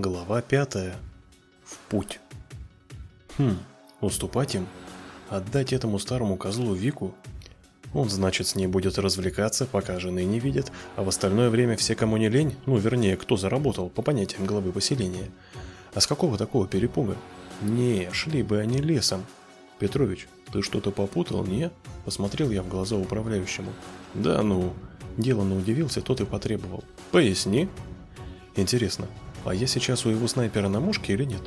Глава пятая. В путь. Хм, уступать им? Отдать этому старому козлу Вику? Он, значит, с ней будет развлекаться, пока жены не видят, а в остальное время все, кому не лень, ну, вернее, кто заработал, по понятиям главы поселения. А с какого такого перепуга? Не, шли бы они лесом. Петрович, ты что-то попутал, не? Посмотрел я в глаза управляющему. Да ну, деланно удивился, тот и потребовал. Поясни. Интересно, а я сейчас у его снайпера на мушке или нет?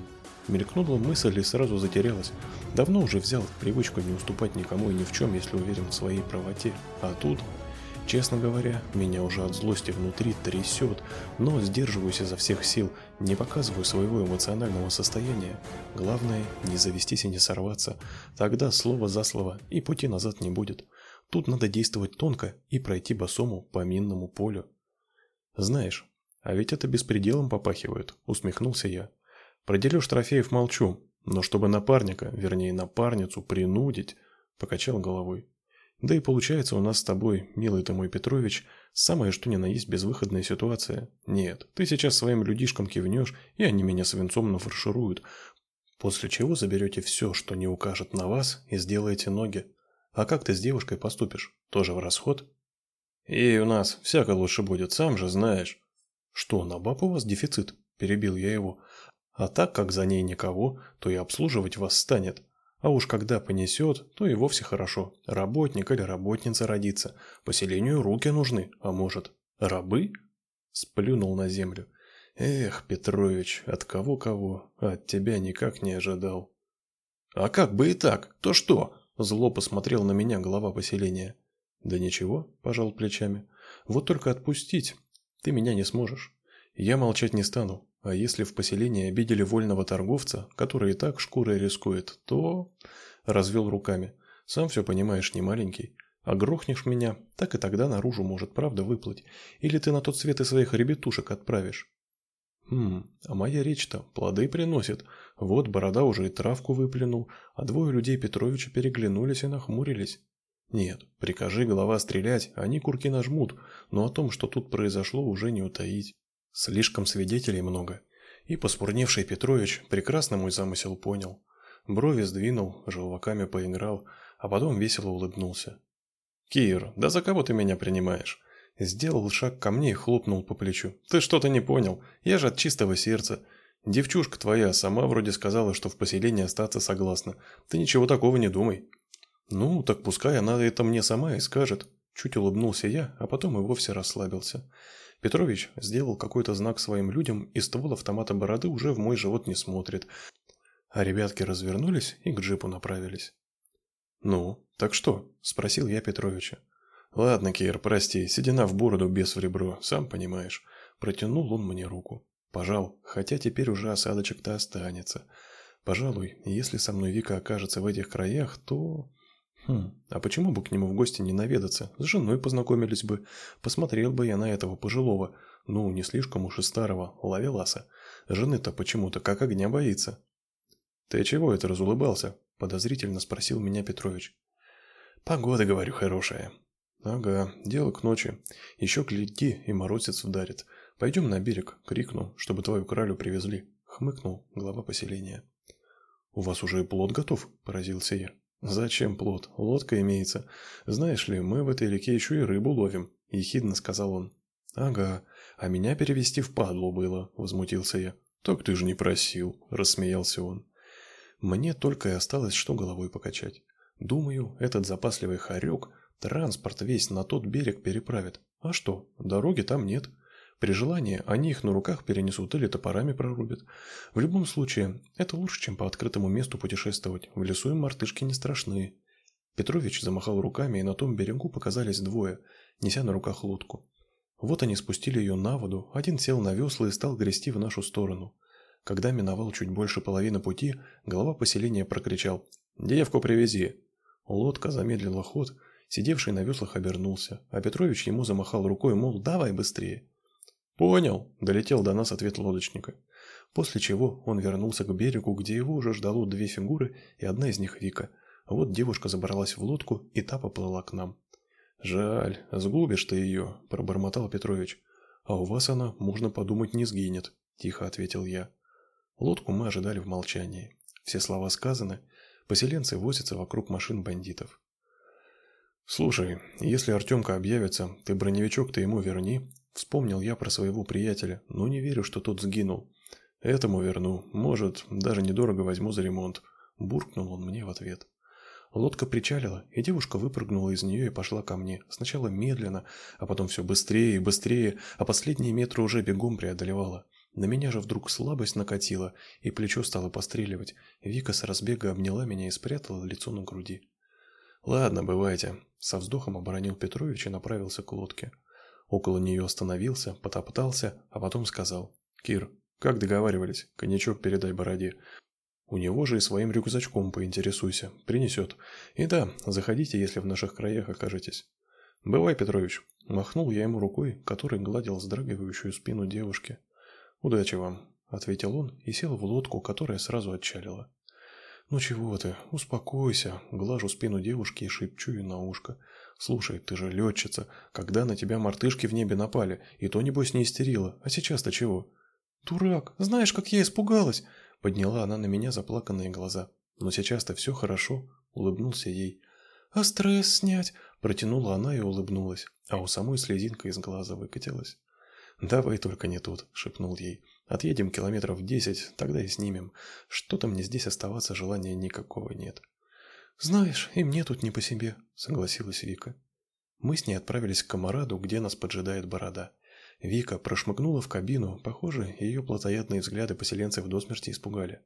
Мелькнула мысль и сразу затерялась. Давно уже взял привычку не уступать никому и ни в чем, если уверен в своей правоте. А тут, честно говоря, меня уже от злости внутри трясет, но сдерживаюсь изо всех сил, не показываю своего эмоционального состояния. Главное, не завестись и не сорваться. Тогда слово за слово и пути назад не будет. Тут надо действовать тонко и пройти босому по минному полю. Знаешь, а ведь это беспределом попахивает, усмехнулся я. Про дележ трофеев молчу, но чтобы напарника, вернее напарницу, принудить, покачал головой. Да и получается у нас с тобой, милый ты мой Петрович, самое что ни на есть безвыходная ситуация. Нет, ты сейчас своим людишкам кивнешь, и они меня свинцом нафаршируют, после чего заберете все, что не укажет на вас, и сделаете ноги. А как ты с девушкой поступишь? Тоже в расход? И у нас всяко лучше будет, сам же знаешь. «Что, на баб у вас дефицит?» – перебил я его. «А так как за ней никого, то и обслуживать вас станет. А уж когда понесет, то и вовсе хорошо. Работник или работница родится. Поселению руки нужны, а может, рабы?» Сплюнул на землю. «Эх, Петрович, от кого-кого, от тебя никак не ожидал». «А как бы и так, то что?» Зло посмотрел на меня глава поселения. «Да ничего», – пожал плечами. «Вот только отпустить, ты меня не сможешь. Я молчать не стану. А если в поселении обидели вольного торговца, который и так шкурой рискует, то...» Развел руками. «Сам все понимаешь, не маленький. А грохнешь меня, так и тогда наружу может правда выплыть. Или ты на тот свет и своих ребятушек отправишь». «Хм, а моя речь-то плоды приносит. Вот борода уже и травку выплюнул, а двое людей Петровича переглянулись и нахмурились. Нет, прикажи голова стрелять, они курки нажмут, но о том, что тут произошло, уже не утаить. Слишком свидетелей много. И поспурневший Петрович прекрасно мой замысел понял. Брови сдвинул, желваками поиграл, а потом весело улыбнулся. «Кир, да за кого ты меня принимаешь?» Сделал шаг ко мне и хлопнул по плечу. «Ты что-то не понял. Я же от чистого сердца. Девчушка твоя сама вроде сказала, что в поселении остаться согласна. Ты ничего такого не думай». «Ну, так пускай она это мне сама и скажет». Чуть улыбнулся я, а потом и вовсе расслабился. Петрович сделал какой-то знак своим людям, и ствол автомата бороды уже в мой живот не смотрит. А ребятки развернулись и к джипу направились. «Ну, так что?» – спросил я Петровича. «Ладно, Кир, прости, седина в бороду, без в ребро, сам понимаешь». Протянул он мне руку. Пожал, хотя теперь уже осадочек-то останется. Пожалуй, если со мной Вика окажется в этих краях, то... Хм, а почему бы к нему в гости не наведаться? С женой познакомились бы. Посмотрел бы я на этого пожилого, ну, не слишком уж и старого, лавеласа. Жены-то почему-то как огня боится. «Ты чего это разулыбался?» – подозрительно спросил меня Петрович. «Погода, говорю, хорошая». «Ага, дело к ночи. Еще гляди, и морозец ударит. Пойдем на берег», – крикну, чтобы твою кралю привезли. Хмыкнул глава поселения. «У вас уже плод готов?» – поразился я. «Зачем плод? Лодка имеется. Знаешь ли, мы в этой реке еще и рыбу ловим», – ехидно сказал он. «Ага, а меня перевести в падлу было», – возмутился я. «Так ты же не просил», – рассмеялся он. Мне только и осталось, что головой покачать. Думаю, этот запасливый хорек транспорт весь на тот берег переправит. А что, дороги там нет. При желании они их на руках перенесут или топорами прорубят. В любом случае, это лучше, чем по открытому месту путешествовать. В лесу им мартышки не страшны. Петрович замахал руками, и на том берегу показались двое, неся на руках лодку. Вот они спустили ее на воду, один сел на весла и стал грести в нашу сторону. Когда миновал чуть больше половины пути, глава поселения прокричал «Девку привези!». Лодка замедлила ход, сидевший на веслах обернулся, а Петрович ему замахал рукой, мол, давай быстрее. «Понял», – долетел до нас ответ лодочника. После чего он вернулся к берегу, где его уже ждало две фигуры, и одна из них Вика. Вот девушка забралась в лодку, и та поплыла к нам. «Жаль, сгубишь ты ее», – пробормотал Петрович. «А у вас она, можно подумать, не сгинет», – тихо ответил я. Лодку мы ожидали в молчании. Все слова сказаны, поселенцы возятся вокруг машин бандитов. Слушай, если Артемка объявится, ты броневичок-то ему верни. Вспомнил я про своего приятеля, но не верю, что тот сгинул. Этому верну, может, даже недорого возьму за ремонт, буркнул он мне в ответ. Лодка причалила, и девушка выпрыгнула из нее и пошла ко мне. Сначала медленно, а потом все быстрее и быстрее, а последние метры уже бегом преодолевала. На меня же вдруг слабость накатила, и плечо стало постреливать. Вика с разбега обняла меня и спрятала лицо на груди. Ладно, бывайте, со вздохом оборонил Петрович и направился к лодке. Около нее остановился, потоптался, а потом сказал: "Кир, как договаривались, коньячок передай бороде. У него же и своим рюкзачком поинтересуйся, принесет. И да, заходите, если в наших краях окажетесь. Бывай, Петрович, махнул я ему рукой, который гладил вздрагивающую спину девушки. Удачи вам, ответил он и сел в лодку, которая сразу отчалила. Ну чего ты, успокойся, глажу спину девушки и шепчу ей на ушко. Слушай, ты же летчица, когда на тебя мартышки в небе напали, и то небось не истерила, а сейчас-то чего? Дурак, знаешь, как я испугалась, Подняла она на меня заплаканные глаза. Но сейчас-то все хорошо, улыбнулся ей. А стресс снять, протянула она и улыбнулась, а у самой слезинка из глаза выкатилась. Давай только не тут, шепнул ей. Отъедем километров десять, тогда и снимем. Что-то мне здесь оставаться желания никакого нет. Знаешь, и мне тут не по себе, согласилась Вика. Мы с ней отправились к комараду, где нас поджидает борода. Вика прошмыгнула в кабину, похоже, ее плотоядные взгляды поселенцев до смерти испугали.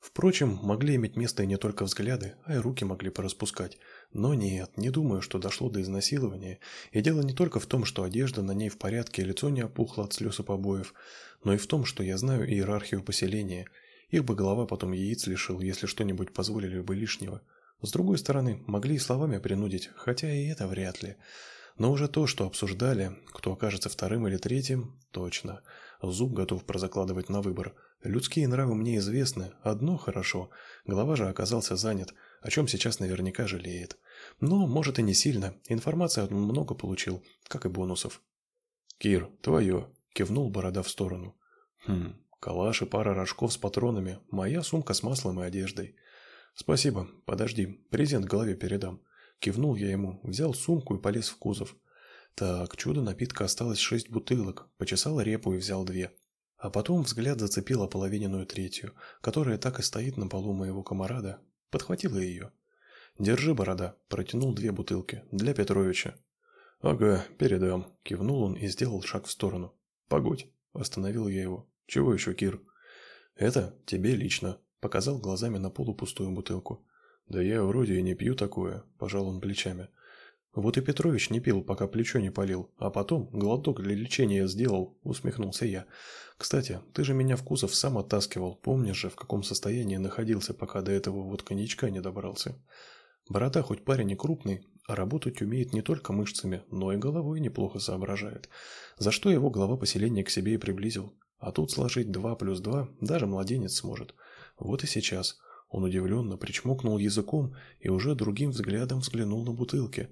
Впрочем, могли иметь место и не только взгляды, а и руки могли пораспускать. Но нет, не думаю, что дошло до изнасилования. И дело не только в том, что одежда на ней в порядке, лицо не опухло от слез и побоев, но и в том, что я знаю иерархию поселения. Их бы голова потом яиц лишил, если что-нибудь позволили бы лишнего. С другой стороны, могли и словами принудить, хотя и это вряд ли. Но уже то, что обсуждали, кто окажется вторым или третьим, точно. Зуб готов прозакладывать на выбор. Людские нравы мне известны, одно хорошо. Глава же оказался занят, о чем сейчас наверняка жалеет. Но, может и не сильно. Информации много получил, как и бонусов. «Кир, твое!» – кивнул Борода в сторону. «Хм, калаш и пара рожков с патронами, моя сумка с маслом и одеждой». «Спасибо, подожди, презент голове передам». Кивнул я ему, взял сумку и полез в кузов. Так, чудо напитка осталось шесть бутылок, почесал репу и взял две. А потом взгляд зацепил ополовиненную третью, которая так и стоит на полу моего комарада. Подхватила ее. «Держи, борода», протянул две бутылки. «Для Петровича». «Ага, передам», кивнул он и сделал шаг в сторону. «Погодь», остановил я его. «Чего еще, Кир?» «Это тебе лично», показал глазами на полупустую бутылку. Да я вроде и не пью такое, пожал он плечами. Вот и Петрович не пил, пока плечо не полил, а потом глоток для лечения сделал, усмехнулся я. Кстати, ты же меня в кузов сам оттаскивал, помнишь же, в каком состоянии находился, пока до этого вот коньячка не добрался. Борода хоть парень и крупный, а работать умеет не только мышцами, но и головой неплохо соображает. За что его глава поселения к себе и приблизил. А тут сложить два плюс два даже младенец сможет. Вот и сейчас. Он удивленно причмокнул языком и уже другим взглядом взглянул на бутылки.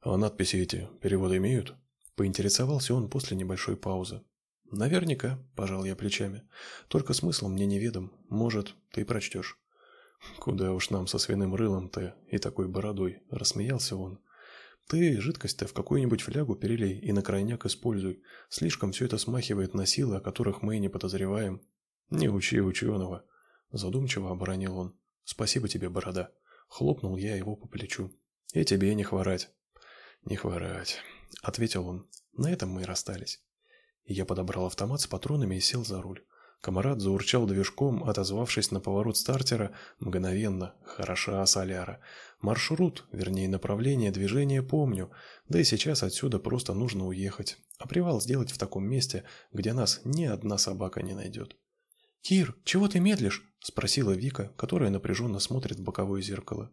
«А надписи эти переводы имеют?» Поинтересовался он после небольшой паузы. «Наверняка», – пожал я плечами. «Только смысл мне неведом. Может, ты прочтешь». «Куда уж нам со свиным рылом-то и такой бородой?» – рассмеялся он. «Ты жидкость-то в какую-нибудь флягу перелей и на крайняк используй. Слишком все это смахивает на силы, о которых мы и не подозреваем. Не учи ученого. Задумчиво оборонил он. Спасибо тебе, борода. Хлопнул я его по плечу. И тебе не хворать. Не хворать, ответил он. На этом мы и расстались. Я подобрал автомат с патронами и сел за руль. Комарат заурчал движком, отозвавшись на поворот стартера мгновенно. Хороша соляра. Маршрут, вернее направление движения помню, да и сейчас отсюда просто нужно уехать. А привал сделать в таком месте, где нас ни одна собака не найдет. «Кир, чего ты медлишь?» – спросила Вика, которая напряженно смотрит в боковое зеркало.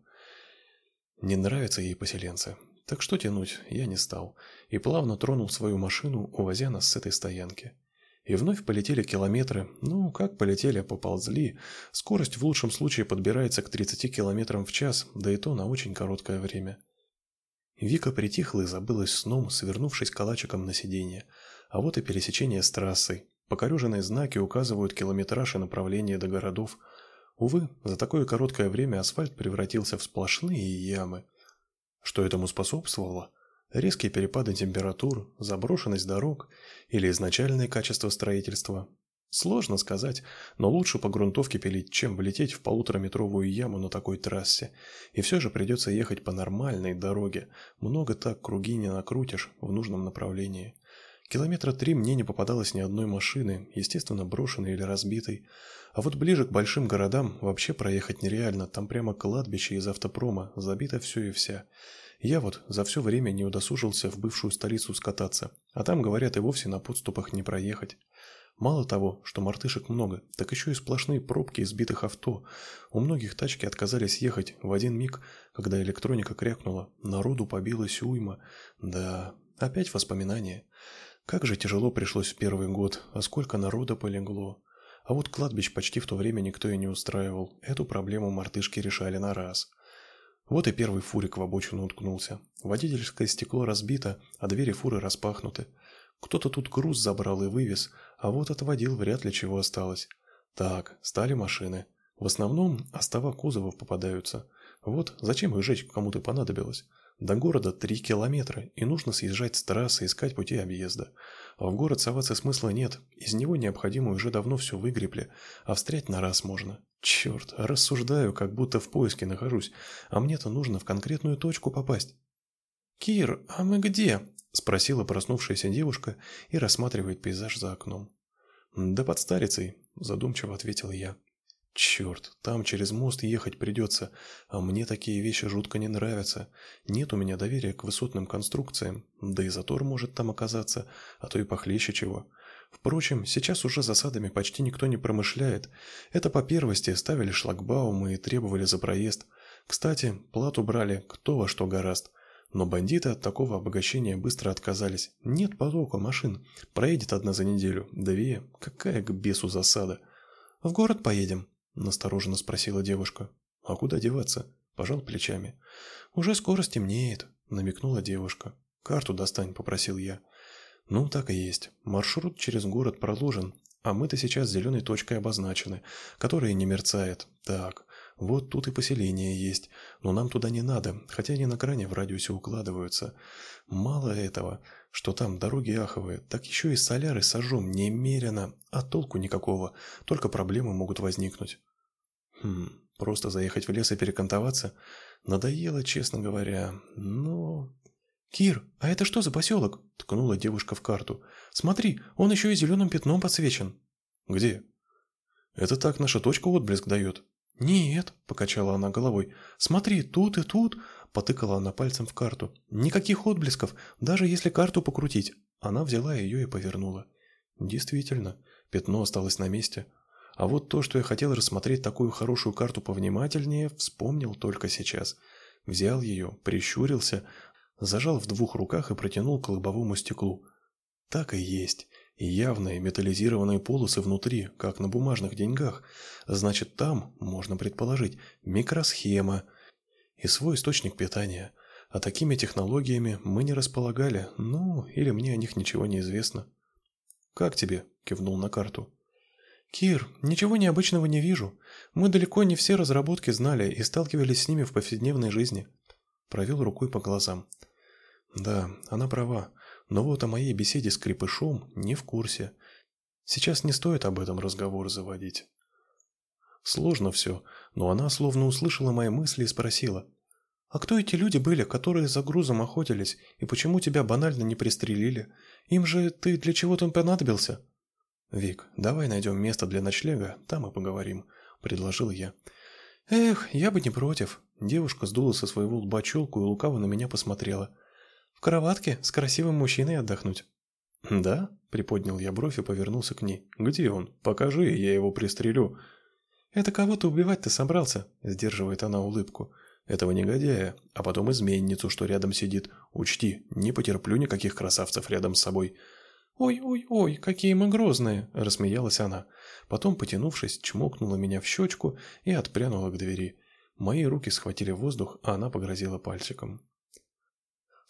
Не нравятся ей поселенцы. Так что тянуть, я не стал. И плавно тронул свою машину, увозя нас с этой стоянки. И вновь полетели километры. Ну, как полетели, поползли. Скорость в лучшем случае подбирается к 30 километрам в час, да и то на очень короткое время. Вика притихла и забылась сном, свернувшись калачиком на сиденье. А вот и пересечение с трассой. Покореженные знаки указывают километраж и направление до городов. Увы, за такое короткое время асфальт превратился в сплошные ямы. Что этому способствовало? Резкие перепады температур, заброшенность дорог или изначальное качество строительства? Сложно сказать, но лучше по грунтовке пилить, чем влететь в полутораметровую яму на такой трассе. И все же придется ехать по нормальной дороге. Много так круги не накрутишь в нужном направлении. Километра три мне не попадалось ни одной машины, естественно, брошенной или разбитой. А вот ближе к большим городам вообще проехать нереально, там прямо кладбище из автопрома, забито все и вся. Я вот за все время не удосужился в бывшую столицу скататься, а там, говорят, и вовсе на подступах не проехать. Мало того, что мартышек много, так еще и сплошные пробки избитых авто. У многих тачки отказались ехать в один миг, когда электроника крякнула. Народу побилась уйма. Да, опять воспоминания. Как же тяжело пришлось в первый год, а сколько народа полегло. А вот кладбищ почти в то время никто и не устраивал. Эту проблему мартышки решали на раз. Вот и первый фурик в обочину уткнулся. Водительское стекло разбито, а двери фуры распахнуты. Кто-то тут груз забрал и вывез, а вот от водил вряд ли чего осталось. Так, стали машины. В основном остова кузовов попадаются. Вот зачем их жечь кому-то понадобилось? До города три километра, и нужно съезжать с трассы, искать пути объезда. А в город соваться смысла нет, из него необходимо уже давно все выгребли, а встрять на раз можно. Черт, рассуждаю, как будто в поиске нахожусь, а мне-то нужно в конкретную точку попасть. «Кир, а мы где?» – спросила проснувшаяся девушка и рассматривает пейзаж за окном. «Да под старицей», – задумчиво ответил я. Черт, там через мост ехать придется, а мне такие вещи жутко не нравятся. Нет у меня доверия к высотным конструкциям, да и затор может там оказаться, а то и похлеще чего. Впрочем, сейчас уже засадами почти никто не промышляет. Это по первости ставили шлагбаумы и требовали за проезд. Кстати, плату брали кто во что гораст. Но бандиты от такого обогащения быстро отказались. Нет потока машин. Проедет одна за неделю, две. Какая к бесу засада. В город поедем, настороженно спросила девушка. А куда деваться? Пожал плечами. Уже скоро стемнеет, намекнула девушка. Карту достань, попросил я. Ну, так и есть. Маршрут через город проложен, а мы-то сейчас зеленой точкой обозначены, которая не мерцает. Так, вот тут и поселение есть, но нам туда не надо, хотя они на кране в радиусе укладываются. Мало этого, что там дороги аховые, так еще и соляры сожжем немерено, а толку никакого, только проблемы могут возникнуть. Хм, просто заехать в лес и перекантоваться? Надоело, честно говоря, но... «Кир, а это что за поселок?» – ткнула девушка в карту. «Смотри, он еще и зеленым пятном подсвечен». «Где?» «Это так наша точка отблеск дает». «Нет», – покачала она головой. «Смотри, тут и тут Потыкала она пальцем в карту. Никаких отблесков, даже если карту покрутить. Она взяла ее и повернула. Действительно, пятно осталось на месте. А вот то, что я хотел рассмотреть такую хорошую карту повнимательнее, вспомнил только сейчас. Взял ее, прищурился, зажал в двух руках и протянул к лобовому стеклу. Так и есть. Явные металлизированные полосы внутри, как на бумажных деньгах. Значит, там, можно предположить, микросхема – и свой источник питания. А такими технологиями мы не располагали, ну, или мне о них ничего не известно. «Как тебе?» – кивнул на карту. «Кир, ничего необычного не вижу. Мы далеко не все разработки знали и сталкивались с ними в повседневной жизни». Провел рукой по глазам. «Да, она права, но вот о моей беседе с Крепышом не в курсе. Сейчас не стоит об этом разговор заводить». Сложно все, но она словно услышала мои мысли и спросила. «А кто эти люди были, которые за грузом охотились, и почему тебя банально не пристрелили? Им же ты для чего-то понадобился?» «Вик, давай найдем место для ночлега, там и поговорим», — предложил я. «Эх, я бы не против». Девушка сдула со своего лба челку и лукаво на меня посмотрела. «В кроватке с красивым мужчиной отдохнуть». «Да?» — приподнял я бровь и повернулся к ней. «Где он? Покажи, я его пристрелю». «Это кого ты убивать-то собрался?» – сдерживает она улыбку. «Этого негодяя, а потом изменницу, что рядом сидит. Учти, не потерплю никаких красавцев рядом с собой». «Ой-ой-ой, какие мы грозные!» – рассмеялась она. Потом, потянувшись, чмокнула меня в щечку и отпрянула к двери. Мои руки схватили воздух, а она погрозила пальчиком.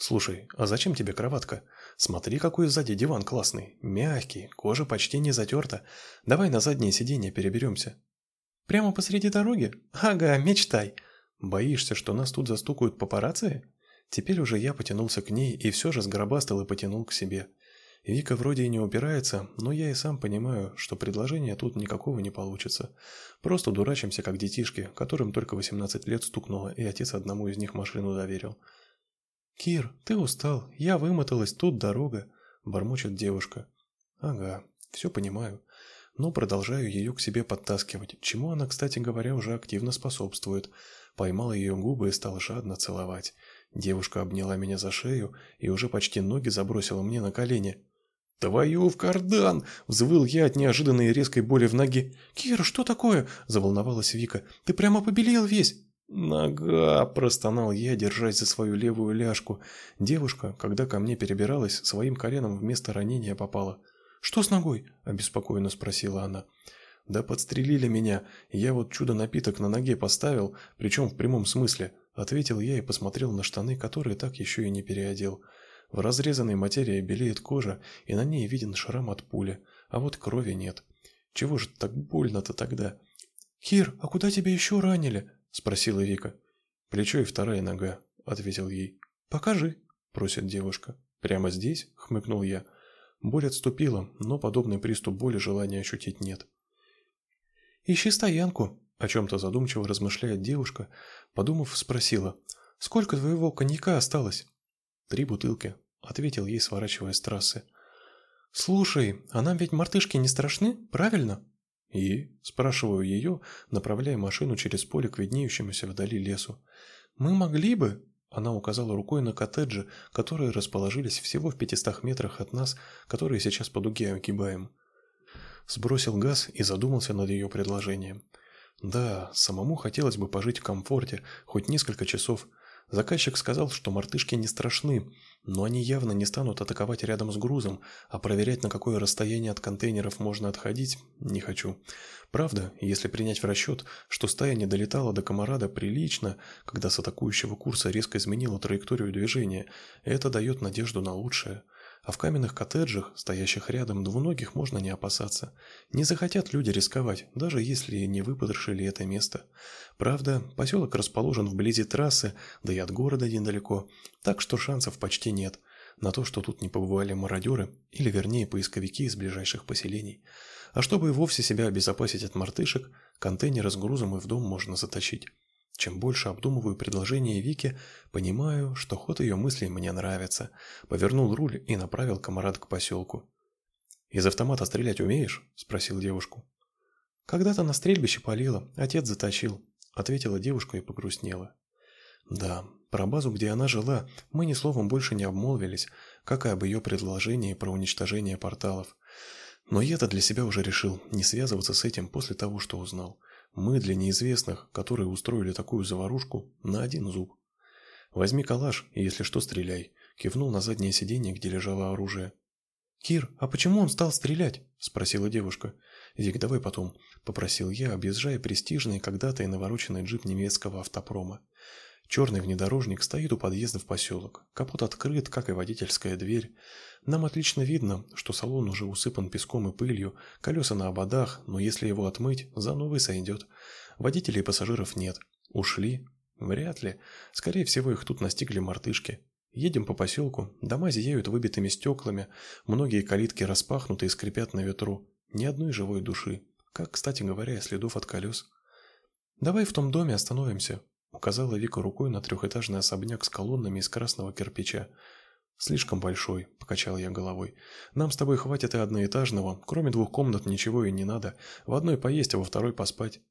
«Слушай, а зачем тебе кроватка? Смотри, какой сзади диван классный, мягкий, кожа почти не затерта. Давай на заднее сиденье переберемся». «Прямо посреди дороги? Ага, мечтай!» «Боишься, что нас тут застукают папарацци?» Теперь уже я потянулся к ней и все же сгробастал и потянул к себе. Вика вроде и не упирается, но я и сам понимаю, что предложения тут никакого не получится. Просто дурачимся, как детишки, которым только 18 лет стукнуло, и отец одному из них машину доверил. «Кир, ты устал, я вымоталась, тут дорога», – бормочет девушка. «Ага, все понимаю» но продолжаю ее к себе подтаскивать, чему она, кстати говоря, уже активно способствует. Поймал ее губы и стал жадно целовать. Девушка обняла меня за шею и уже почти ноги забросила мне на колени. «Твою в кардан!» – взвыл я от неожиданной резкой боли в ноге. «Кира, что такое?» – заволновалась Вика. «Ты прямо побелел весь!» «Нога!» – простонал я, держась за свою левую ляжку. Девушка, когда ко мне перебиралась, своим коленом вместо ранения попала. «Что с ногой?» – обеспокоенно спросила она. «Да подстрелили меня. Я вот чудо-напиток на ноге поставил, причем в прямом смысле. Ответил я и посмотрел на штаны, которые так еще и не переодел. В разрезанной материи белеет кожа, и на ней виден шрам от пули, а вот крови нет. Чего же так больно-то тогда? «Кир, а куда тебя еще ранили?» – спросила Вика. «Плечо и вторая нога», – ответил ей. «Покажи», – просит девушка. «Прямо здесь?» – хмыкнул я. Боль отступила, но подобный приступ боли желания ощутить нет. «Ищи стоянку», о чем-то задумчиво размышляет девушка, подумав, спросила, «Сколько твоего коньяка осталось?» «Три бутылки», — ответил ей, сворачивая с трассы. «Слушай, а нам ведь мартышки не страшны, правильно?» «И?» – спрашиваю ее, направляя машину через поле к виднеющемуся вдали лесу. «Мы могли бы...» – она указала рукой на коттеджи, которые расположились всего в пятистах метрах от нас, которые сейчас по дуге огибаем. Сбросил газ и задумался над ее предложением. Да, самому хотелось бы пожить в комфорте, хоть несколько часов. Заказчик сказал, что мартышки не страшны, но они явно не станут атаковать рядом с грузом, а проверять, на какое расстояние от контейнеров можно отходить, не хочу. Правда, если принять в расчет, что стая не долетала до комарада прилично, когда с атакующего курса резко изменила траекторию движения, это дает надежду на лучшее. А в каменных коттеджах, стоящих рядом, двуногих можно не опасаться. Не захотят люди рисковать, даже если не выпотрошили это место. Правда, поселок расположен вблизи трассы, да и от города недалеко, так что шансов почти нет на то, что тут не побывали мародеры, или вернее поисковики из ближайших поселений. А чтобы и вовсе себя обезопасить от мартышек, контейнеры с грузом и в дом можно затащить. Чем больше обдумываю предложение Вики, понимаю, что ход ее мыслей мне нравится. Повернул руль и направил комарат к поселку. «Из автомата стрелять умеешь?» – спросил девушку. «Когда-то на стрельбище палила, отец заточил», – ответила девушка и погрустнела. «Да, про базу, где она жила, мы ни словом больше не обмолвились, как и об ее предложении про уничтожение порталов. Но я-то для себя уже решил не связываться с этим после того, что узнал. Мы для неизвестных, которые устроили такую заварушку, на один зуб. Возьми калаш и, если что, стреляй. Кивнул на заднее сиденье, где лежало оружие. Кир, а почему он стал стрелять? спросила девушка. Вик, давай потом, попросил я, объезжая престижный когда-то и навороченный джип немецкого автопрома. Черный внедорожник стоит у подъезда в поселок. Капот открыт, как и водительская дверь. Нам отлично видно, что салон уже усыпан песком и пылью, колеса на ободах, но если его отмыть, за новый сойдет. Водителей и пассажиров нет. Ушли? Вряд ли. Скорее всего, их тут настигли мартышки. Едем по поселку, дома зияют выбитыми стеклами, многие калитки распахнуты и скрипят на ветру. Ни одной живой души. Как, кстати говоря, следов от колес. «Давай в том доме остановимся», Указала Вика рукой на трехэтажный особняк с колоннами из красного кирпича. «Слишком большой», – покачал я головой. «Нам с тобой хватит и одноэтажного. Кроме двух комнат ничего и не надо. В одной поесть, а во второй поспать».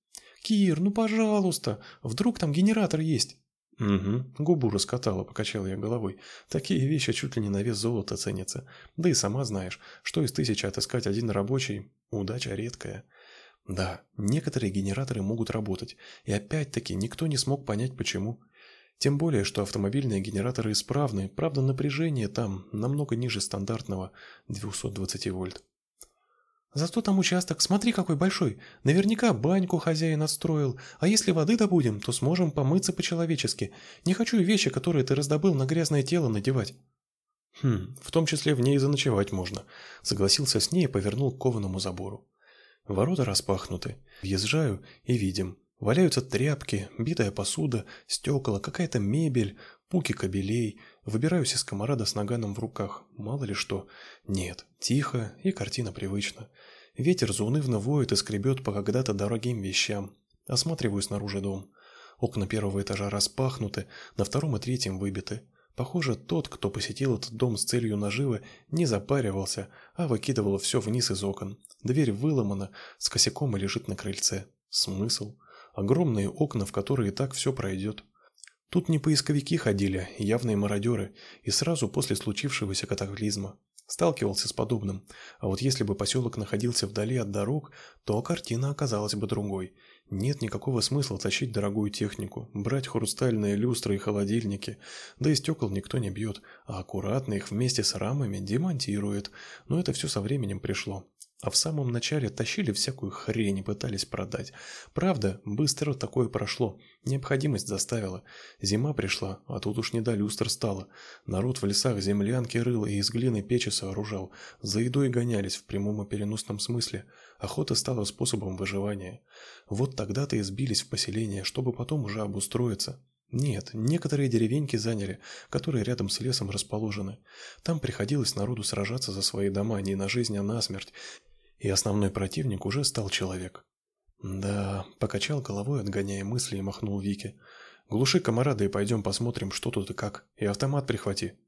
«Кир, ну пожалуйста! Вдруг там генератор есть?» «Угу, губу раскатала», – покачал я головой. «Такие вещи чуть ли не на вес золота ценятся. Да и сама знаешь, что из тысячи отыскать один рабочий – удача редкая». Да, некоторые генераторы могут работать, и опять-таки никто не смог понять почему. Тем более, что автомобильные генераторы исправны, правда напряжение там намного ниже стандартного 220 вольт. Зато там участок, смотри, какой большой. Наверняка баньку хозяин отстроил. А если воды добудем, то сможем помыться по-человечески. Не хочу вещи, которые ты раздобыл, на грязное тело надевать. Хм, в том числе в ней заночевать можно. Согласился с ней и повернул к кованому забору. Ворота распахнуты. Въезжаю и видим. Валяются тряпки, битая посуда, стекла, какая-то мебель, пуки кобелей. Выбираюсь из комарада с наганом в руках. Мало ли что. Нет, тихо и картина привычна. Ветер заунывно воет и скребет по когда-то дорогим вещам. Осматриваю снаружи дом. Окна первого этажа распахнуты, на втором и третьем выбиты. Похоже, тот, кто посетил этот дом с целью наживы, не запаривался, а выкидывал все вниз из окон. Дверь выломана, с косяком и лежит на крыльце. Смысл? Огромные окна, в которые так все пройдет. Тут не поисковики ходили, явные мародеры, и сразу после случившегося катаклизма. Сталкивался с подобным. А вот если бы поселок находился вдали от дорог, то картина оказалась бы другой. Нет никакого смысла тащить дорогую технику, брать хрустальные люстры и холодильники. Да и стекол никто не бьет, а аккуратно их вместе с рамами демонтирует. Но это все со временем пришло. А в самом начале тащили всякую хрень и пытались продать. Правда, быстро такое прошло. Необходимость заставила. Зима пришла, а тут уж не до люстр стало. Народ в лесах землянки рыл и из глины печи сооружал. За едой гонялись в прямом и переносном смысле. Охота стала способом выживания. Вот тогда-то и сбились в поселение, чтобы потом уже обустроиться. Нет, некоторые деревеньки заняли, которые рядом с лесом расположены. Там приходилось народу сражаться за свои дома не на жизнь, а на смерть и основной противник уже стал человек. Да, покачал головой, отгоняя мысли и махнул Вике. Глуши комарада и пойдем посмотрим, что тут и как. И автомат прихвати.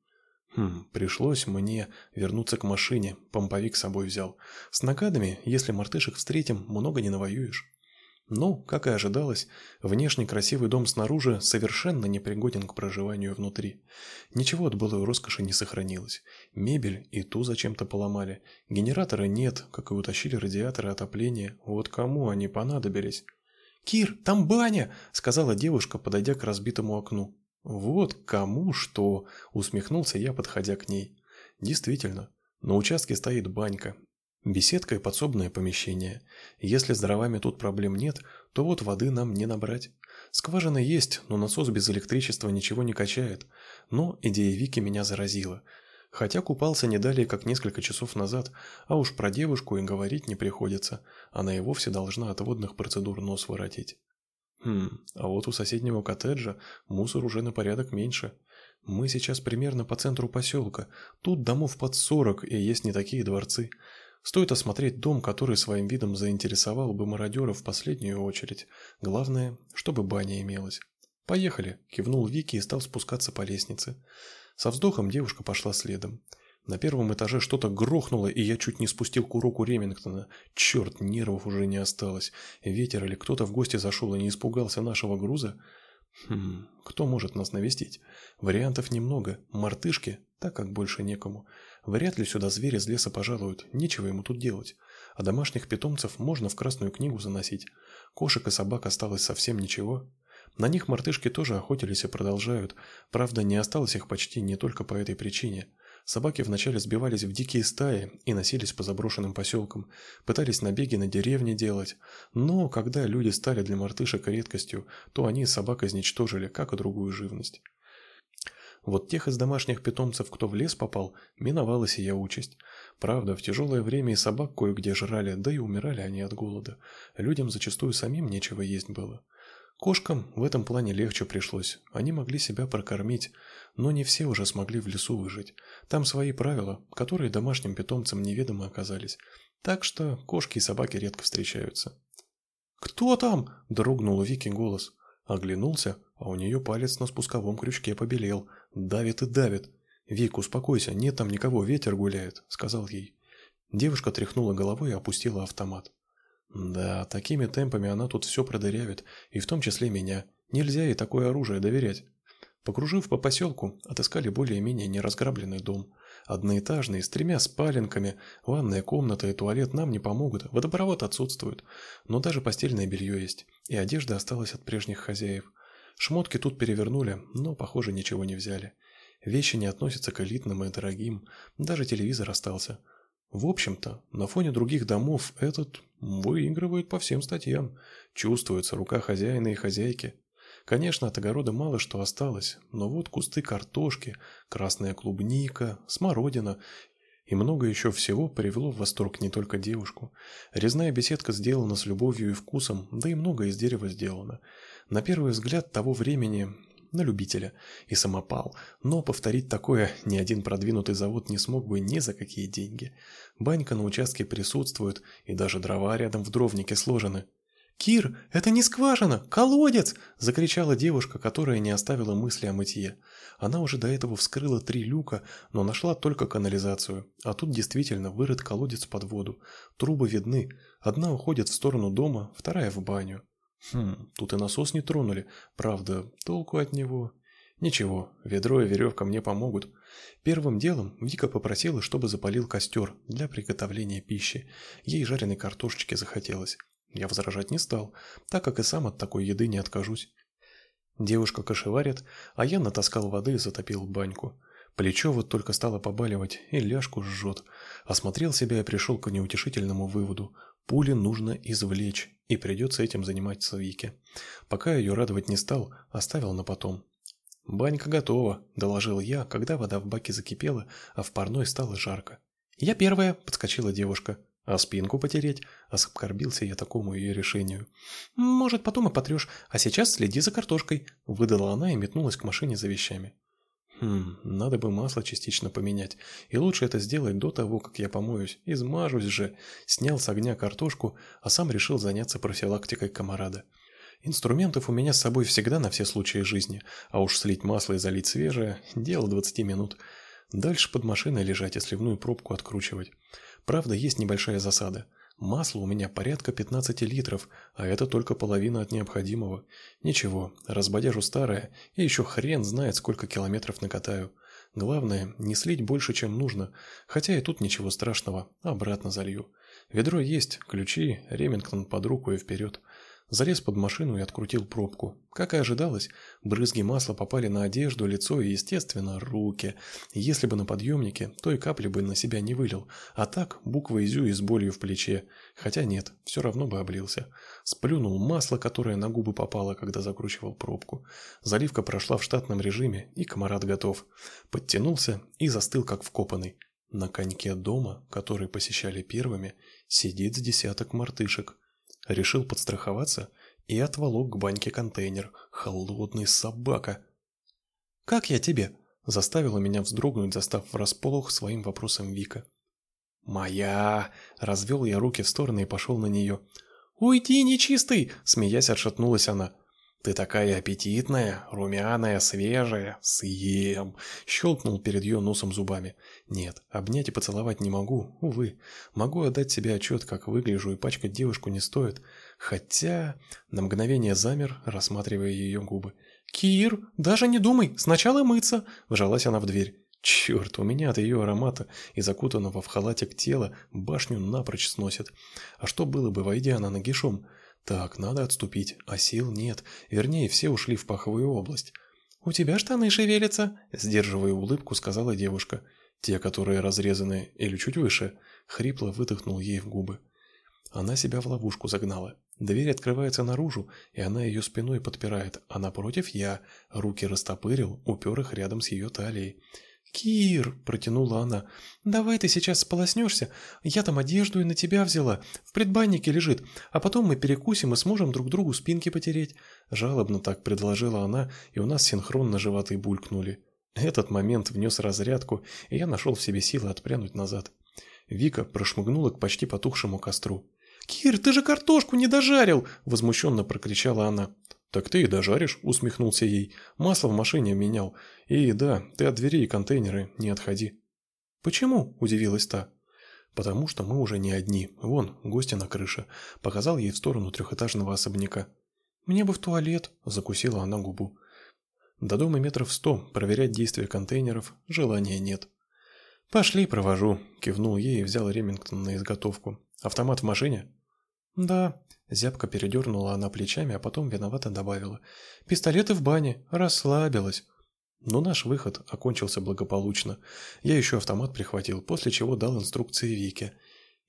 Хм, пришлось мне вернуться к машине, помповик с собой взял. С нагадами, если мартышек встретим, много не навоюешь. Ну, как и ожидалось, внешне красивый дом снаружи совершенно непригоден к проживанию внутри. Ничего от былой роскоши не сохранилось. Мебель и ту зачем-то поломали. Генератора нет, как и утащили радиаторы отопления. Вот кому они понадобились? «Кир, там баня!» — сказала девушка, подойдя к разбитому окну. «Вот кому что!» — усмехнулся я, подходя к ней. «Действительно, на участке стоит банька, Беседка и подсобное помещение. Если с дровами тут проблем нет, то вот воды нам не набрать. Скважина есть, но насос без электричества ничего не качает. Но идея Вики меня заразила. Хотя купался не далее, как несколько часов назад, а уж про девушку и говорить не приходится. Она и вовсе должна от водных процедур нос воротить. Хм, а вот у соседнего коттеджа мусор уже на порядок меньше. Мы сейчас примерно по центру поселка. Тут домов под сорок, и есть не такие дворцы. Стоит осмотреть дом, который своим видом заинтересовал бы мародера в последнюю очередь. Главное, чтобы баня имелась. «Поехали», – кивнул Вики и стал спускаться по лестнице. Со вздохом девушка пошла следом. На первом этаже что-то грохнуло, и я чуть не спустил курок у Ремингтона. Черт, нервов уже не осталось. Ветер или кто-то в гости зашел и не испугался нашего груза? Хм, кто может нас навестить? Вариантов немного. Мартышки, так как больше некому. Вряд ли сюда звери из леса пожалуют, нечего ему тут делать. А домашних питомцев можно в Красную книгу заносить. Кошек и собак осталось совсем ничего. На них мартышки тоже охотились и продолжают. Правда, не осталось их почти не только по этой причине. Собаки вначале сбивались в дикие стаи и носились по заброшенным поселкам, пытались набеги на деревни делать. Но когда люди стали для мартышек редкостью, то они собак изничтожили, как и другую живность. Вот тех из домашних питомцев, кто в лес попал, миновала сия участь. Правда, в тяжелое время и собак кое-где жрали, да и умирали они от голода. Людям зачастую самим нечего есть было. Кошкам в этом плане легче пришлось. Они могли себя прокормить, но не все уже смогли в лесу выжить. Там свои правила, которые домашним питомцам неведомы оказались. Так что кошки и собаки редко встречаются. «Кто там?» – дрогнул Вики голос. Оглянулся, а у нее палец на спусковом крючке побелел – Давит и давит. Вик, успокойся, нет там никого, ветер гуляет, сказал ей. Девушка тряхнула головой и опустила автомат. Да, такими темпами она тут все продырявит, и в том числе меня. Нельзя ей такое оружие доверять. Покружив по поселку, отыскали более-менее неразграбленный дом. Одноэтажный, с тремя спаленками, ванная комната и туалет нам не помогут, водопровод отсутствует. Но даже постельное белье есть, и одежда осталась от прежних хозяев. Шмотки тут перевернули, но, похоже, ничего не взяли. Вещи не относятся к элитным и дорогим, даже телевизор остался. В общем-то, на фоне других домов этот выигрывает по всем статьям. Чувствуется рука хозяина и хозяйки. Конечно, от огорода мало что осталось, но вот кусты картошки, красная клубника, смородина и много еще всего привело в восторг не только девушку. Резная беседка сделана с любовью и вкусом, да и много из дерева сделано. На первый взгляд того времени на любителя и самопал, но повторить такое ни один продвинутый завод не смог бы ни за какие деньги. Банька на участке присутствует, и даже дрова рядом в дровнике сложены. «Кир, это не скважина, колодец!» – закричала девушка, которая не оставила мысли о мытье. Она уже до этого вскрыла три люка, но нашла только канализацию. А тут действительно вырыт колодец под воду. Трубы видны. Одна уходит в сторону дома, вторая в баню. Хм, тут и насос не тронули. Правда, толку от него... Ничего, ведро и веревка мне помогут. Первым делом Вика попросила, чтобы запалил костер для приготовления пищи. Ей жареной картошечки захотелось. Я возражать не стал, так как и сам от такой еды не откажусь. Девушка кошеварит, а я натаскал воды и затопил баньку. Плечо вот только стало побаливать и ляжку жжет. Осмотрел себя и пришел к неутешительному выводу. Пули нужно извлечь, и придется этим заниматься Вике. Пока ее радовать не стал, оставил на потом. «Банька готова», – доложил я, когда вода в баке закипела, а в парной стало жарко. «Я первая», – подскочила девушка. А спинку потереть? Оскорбился я такому ее решению. Может, потом и потрешь, а сейчас следи за картошкой, выдала она и метнулась к машине за вещами. Хм, надо бы масло частично поменять. И лучше это сделать до того, как я помоюсь. Измажусь же. Снял с огня картошку, а сам решил заняться профилактикой комарада. Инструментов у меня с собой всегда на все случаи жизни, а уж слить масло и залить свежее – дело 20 минут. Дальше под машиной лежать и сливную пробку откручивать. Правда, есть небольшая засада. Масла у меня порядка 15 литров, а это только половина от необходимого. Ничего, разбодяжу старое, и еще хрен знает, сколько километров накатаю. Главное, не слить больше, чем нужно, хотя и тут ничего страшного, обратно залью. Ведро есть, ключи, Ремингтон под руку и вперед. Залез под машину и открутил пробку. Как и ожидалось, брызги масла попали на одежду, лицо и, естественно, руки. Если бы на подъемнике, то и капли бы на себя не вылил. А так, буква изю и с болью в плече. Хотя нет, все равно бы облился. Сплюнул масло, которое на губы попало, когда закручивал пробку. Заливка прошла в штатном режиме, и комарат готов. Подтянулся и застыл, как вкопанный. На коньке дома, который посещали первыми, сидит с десяток мартышек. Решил подстраховаться и отволок к баньке контейнер. Холодный собака. «Как я тебе?» – заставила меня вздрогнуть, застав врасполох своим вопросом Вика. «Моя!» – развел я руки в стороны и пошел на нее. «Уйди, нечистый!» – смеясь отшатнулась она. «Ты такая аппетитная, румяная, свежая, съем!» Щелкнул перед ее носом зубами. «Нет, обнять и поцеловать не могу, увы. Могу отдать себе отчет, как выгляжу, и пачкать девушку не стоит. Хотя...» На мгновение замер, рассматривая ее губы. «Кир, даже не думай, сначала мыться!» Вжалась она в дверь. Черт, у меня от ее аромата и закутанного в халатик тела башню напрочь сносит. А что было бы, войдя она нагишом? Так, надо отступить, а сил нет. Вернее, все ушли в паховую область. «У тебя штаны шевелятся», – сдерживая улыбку, сказала девушка. Те, которые разрезаны или чуть выше, хрипло выдохнул ей в губы. Она себя в ловушку загнала. Дверь открывается наружу, и она ее спиной подпирает, а напротив я, руки растопырил, упер их рядом с ее талией. «Кир!» – протянула она. «Давай ты сейчас сполоснешься. Я там одежду и на тебя взяла. В предбаннике лежит. А потом мы перекусим и сможем друг другу спинки потереть». Жалобно так предложила она, и у нас синхронно животы булькнули. Этот момент внес разрядку, и я нашел в себе силы отпрянуть назад. Вика прошмыгнула к почти потухшему костру. «Кир, ты же картошку не дожарил!» – возмущенно прокричала она. «Так ты и дожаришь», — усмехнулся ей. «Масло в машине менял. И да, ты от двери и контейнеры не отходи». «Почему?» – удивилась та. «Потому что мы уже не одни. Вон, гости на крыше». Показал ей в сторону трехэтажного особняка. «Мне бы в туалет», – закусила она губу. До дома метров сто, проверять действия контейнеров желания нет. «Пошли, провожу», – кивнул ей и взял Ремингтон на изготовку. «Автомат в машине?» «Да», Зябко передернула она плечами, а потом виновато добавила. «Пистолеты в бане. Расслабилась». Но наш выход окончился благополучно. Я еще автомат прихватил, после чего дал инструкции Вике.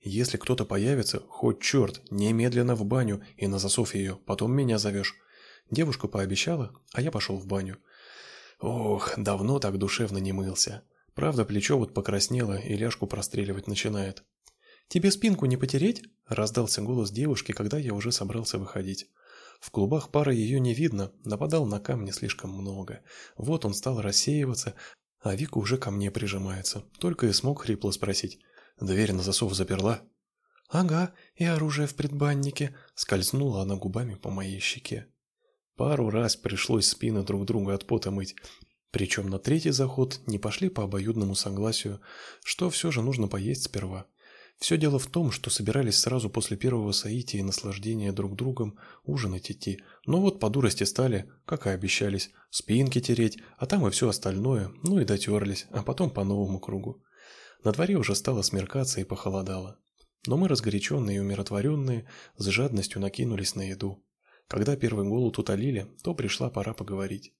Если кто-то появится, хоть черт, немедленно в баню и на засов ее, потом меня зовешь. Девушка пообещала, а я пошел в баню. Ох, давно так душевно не мылся. Правда, плечо вот покраснело и ляжку простреливать начинает. «Тебе спинку не потереть?» – раздался голос девушки, когда я уже собрался выходить. В клубах пара ее не видно, нападал на камни слишком много. Вот он стал рассеиваться, а Вика уже ко мне прижимается. Только и смог хрипло спросить. «Дверь на засов заперла?» «Ага, и оружие в предбаннике», — скользнула она губами по моей щеке. Пару раз пришлось спины друг друга от пота мыть. Причем на третий заход не пошли по обоюдному согласию, что все же нужно поесть сперва. Все дело в том, что собирались сразу после первого соития и наслаждения друг другом ужинать идти, но вот по дурости стали, как и обещались, спинки тереть, а там и все остальное, ну и дотерлись, а потом по новому кругу. На дворе уже стало смеркаться и похолодало. Но мы, разгоряченные и умиротворенные, с жадностью накинулись на еду. Когда первый голод утолили, то пришла пора поговорить.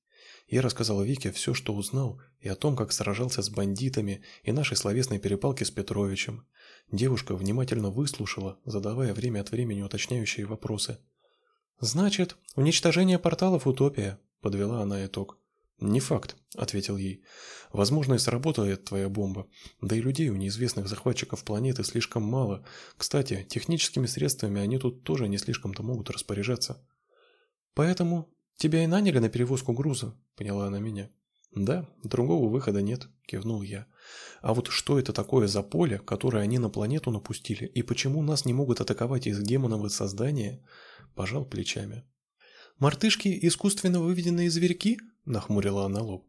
Я рассказал Вике все, что узнал, и о том, как сражался с бандитами, и нашей словесной перепалке с Петровичем. Девушка внимательно выслушала, задавая время от времени уточняющие вопросы. «Значит, уничтожение порталов – утопия», – подвела она итог. «Не факт», – ответил ей. «Возможно, и сработает твоя бомба. Да и людей у неизвестных захватчиков планеты слишком мало. Кстати, техническими средствами они тут тоже не слишком-то могут распоряжаться». «Поэтому тебя и наняли на перевозку груза», – поняла она меня. «Да, другого выхода нет», – кивнул я. «А вот что это такое за поле, которое они на планету напустили, и почему нас не могут атаковать из демонового создания?» – пожал плечами. «Мартышки – искусственно выведенные зверьки?» – нахмурила она лоб.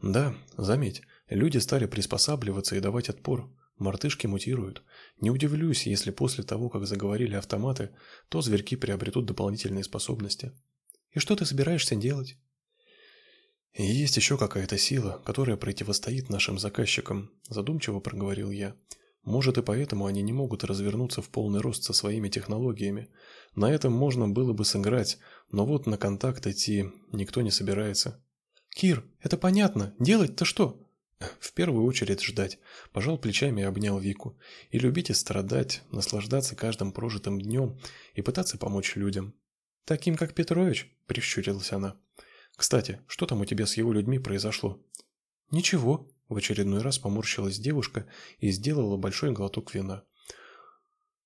«Да, заметь, люди стали приспосабливаться и давать отпор. Мартышки мутируют. Не удивлюсь, если после того, как заговорили автоматы, то зверьки приобретут дополнительные способности». «И что ты собираешься делать?» Есть еще какая-то сила, которая противостоит нашим заказчикам, задумчиво проговорил я. Может и поэтому они не могут развернуться в полный рост со своими технологиями. На этом можно было бы сыграть, но вот на контакт идти никто не собирается. Кир, это понятно. Делать-то что? В первую очередь ждать. Пожал плечами и обнял Вику. И любить и страдать, наслаждаться каждым прожитым днем и пытаться помочь людям. Таким, как Петрович, прищурилась она. Кстати, что там у тебя с его людьми произошло? Ничего, в очередной раз поморщилась девушка и сделала большой глоток вина.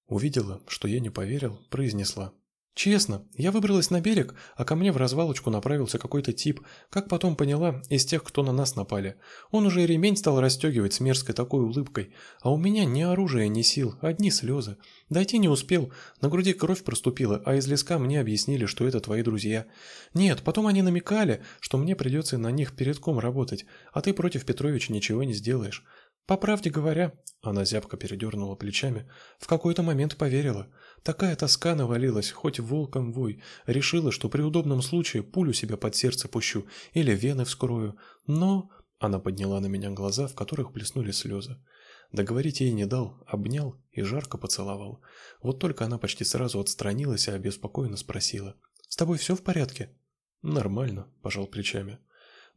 Увидела, что я не поверил, произнесла: Честно, я выбралась на берег, а ко мне в развалочку направился какой-то тип, как потом поняла, из тех, кто на нас напали. Он уже ремень стал расстегивать с мерзкой такой улыбкой, а у меня ни оружия, ни сил, одни слезы. Дойти не успел, на груди кровь проступила, а из леска мне объяснили, что это твои друзья. Нет, потом они намекали, что мне придется на них передком работать, а ты против Петровича ничего не сделаешь. По правде говоря, она зябко передернула плечами, в какой-то момент поверила. Такая тоска навалилась, хоть волком вой. Решила, что при удобном случае пулю себе под сердце пущу или вены вскрою. Но... Она подняла на меня глаза, в которых блеснули слезы. Договорить ей не дал, обнял и жарко поцеловал. Вот только она почти сразу отстранилась и обеспокоенно спросила. «С тобой все в порядке?» «Нормально», – пожал плечами.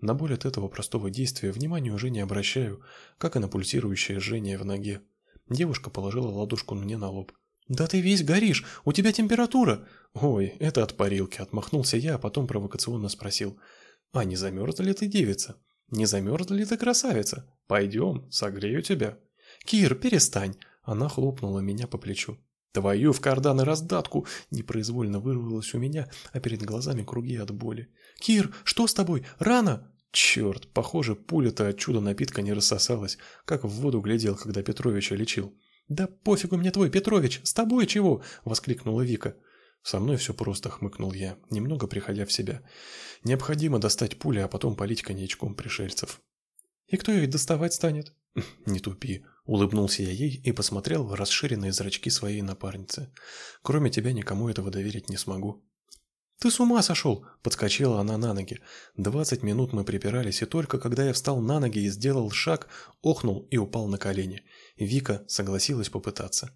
На боль от этого простого действия внимания уже не обращаю, как и на пульсирующее жжение в ноге. Девушка положила ладошку мне на лоб. «Да ты весь горишь! У тебя температура!» «Ой, это от парилки!» – отмахнулся я, а потом провокационно спросил. «А не замерзла ли ты, девица? Не замерзла ли ты, красавица? Пойдем, согрею тебя!» «Кир, перестань!» – она хлопнула меня по плечу. «Твою в кардан и раздатку!» – непроизвольно вырвалось у меня, а перед глазами круги от боли. «Кир, что с тобой? Рано!» Черт, похоже, пуля-то от чуда напитка не рассосалась, как в воду глядел, когда Петровича лечил. «Да пофигу мне твой Петрович, с тобой чего?» – воскликнула Вика. «Со мной все просто», – хмыкнул я, немного приходя в себя. «Необходимо достать пули, а потом полить коньячком пришельцев». «И кто их доставать станет?» «Не тупи», – улыбнулся я ей и посмотрел в расширенные зрачки своей напарницы. «Кроме тебя никому этого доверить не смогу». «Ты с ума сошел!» – подскочила она на ноги. Двадцать минут мы припирались, и только когда я встал на ноги и сделал шаг, охнул и упал на колени. Вика согласилась попытаться.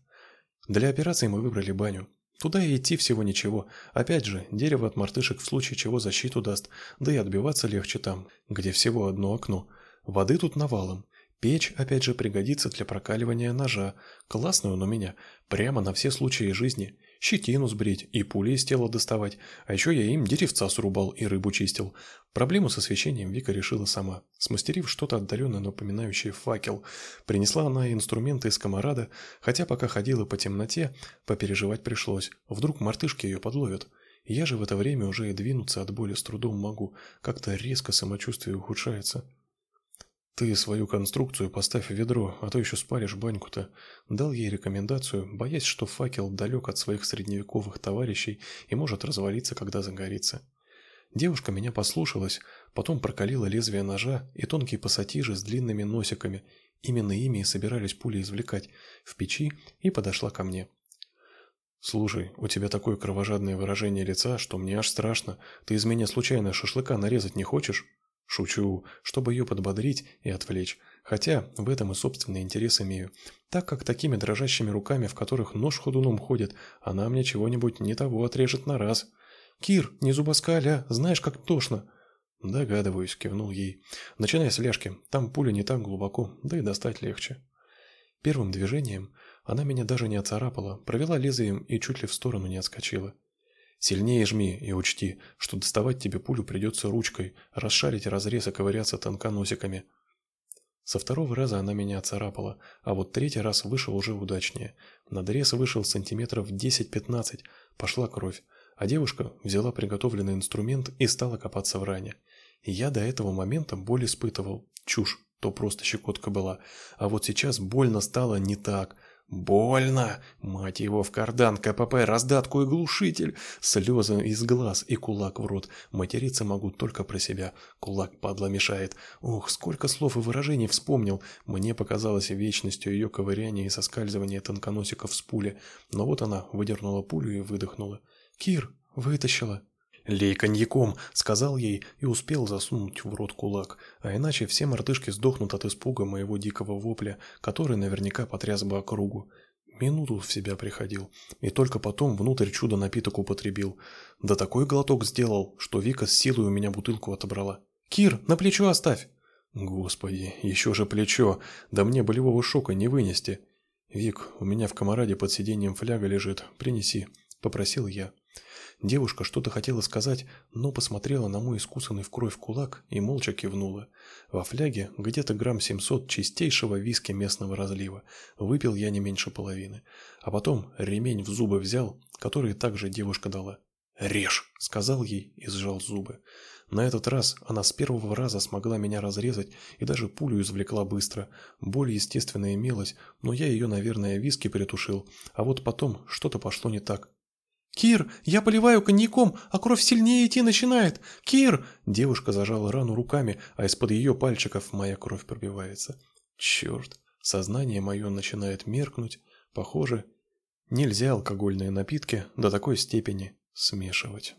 Для операции мы выбрали баню. Туда и идти всего ничего. Опять же, дерево от мартышек в случае чего защиту даст, да и отбиваться легче там, где всего одно окно. Воды тут навалом. Печь, опять же, пригодится для прокаливания ножа. Классный он у меня. Прямо на все случаи жизни. Щетину сбрить и пули из тела доставать. А еще я им деревца срубал и рыбу чистил. Проблему с освещением Вика решила сама. Смастерив что-то отдаленно напоминающее факел. Принесла она инструменты из комарада, хотя пока ходила по темноте, попереживать пришлось. Вдруг мартышки ее подловят. Я же в это время уже и двинуться от боли с трудом могу. Как-то резко самочувствие ухудшается. «Ты свою конструкцию поставь в ведро, а то еще спалишь баньку-то». Дал ей рекомендацию, боясь, что факел далек от своих средневековых товарищей и может развалиться, когда загорится. Девушка меня послушалась, потом прокалила лезвие ножа и тонкие пассатижи с длинными носиками. Именно ими и собирались пули извлекать в печи и подошла ко мне. «Слушай, у тебя такое кровожадное выражение лица, что мне аж страшно. Ты из меня случайно шашлыка нарезать не хочешь?» Шучу, чтобы ее подбодрить и отвлечь, хотя в этом и собственный интерес имею, так как такими дрожащими руками, в которых нож ходуном ходит, она мне чего-нибудь не того отрежет на раз. «Кир, не зубоскаль, а? Знаешь, как тошно!» «Догадываюсь», — кивнул ей. «Начинай с ляжки, там пуля не так глубоко, да и достать легче». Первым движением она меня даже не оцарапала, провела лезвием и чуть ли в сторону не отскочила. Сильнее жми и учти, что доставать тебе пулю придется ручкой, расшарить разрез и ковыряться тонконосиками. Со второго раза она меня царапала, а вот третий раз вышел уже удачнее. Надрез вышел сантиметров 10-15, пошла кровь, а девушка взяла приготовленный инструмент и стала копаться в ране. я до этого момента боль испытывал. Чушь, то просто щекотка была. А вот сейчас больно стало не так – Больно! Мать его в кардан, КПП, раздатку и глушитель. Слезы из глаз и кулак в рот. Материться могу только про себя. Кулак падла мешает. Ух, сколько слов и выражений вспомнил. Мне показалось вечностью ее ковыряние и соскальзывание тонконосиков с пули. Но вот она выдернула пулю и выдохнула. «Кир, вытащила!» «Лей коньяком», — сказал ей и успел засунуть в рот кулак, а иначе все мартышки сдохнут от испуга моего дикого вопля, который наверняка потряс бы округу. Минуту в себя приходил, и только потом внутрь чудо напиток употребил. Да такой глоток сделал, что Вика с силой у меня бутылку отобрала. «Кир, на плечо оставь!» «Господи, еще же плечо! Да мне болевого шока не вынести!» «Вик, у меня в комараде под сиденьем фляга лежит, принеси», — попросил я. Девушка что-то хотела сказать, но посмотрела на мой искусанный в кровь кулак и молча кивнула. Во фляге где-то грамм 700 чистейшего виски местного разлива. Выпил я не меньше половины. А потом ремень в зубы взял, который также девушка дала. «Режь!» — сказал ей и сжал зубы. На этот раз она с первого раза смогла меня разрезать и даже пулю извлекла быстро. Боль, естественно, имелась, но я ее, наверное, виски притушил. А вот потом что-то пошло не так. «Кир, я поливаю коньяком, а кровь сильнее идти начинает! Кир!» Девушка зажала рану руками, а из-под ее пальчиков моя кровь пробивается. Черт, сознание мое начинает меркнуть. Похоже, нельзя алкогольные напитки до такой степени смешивать.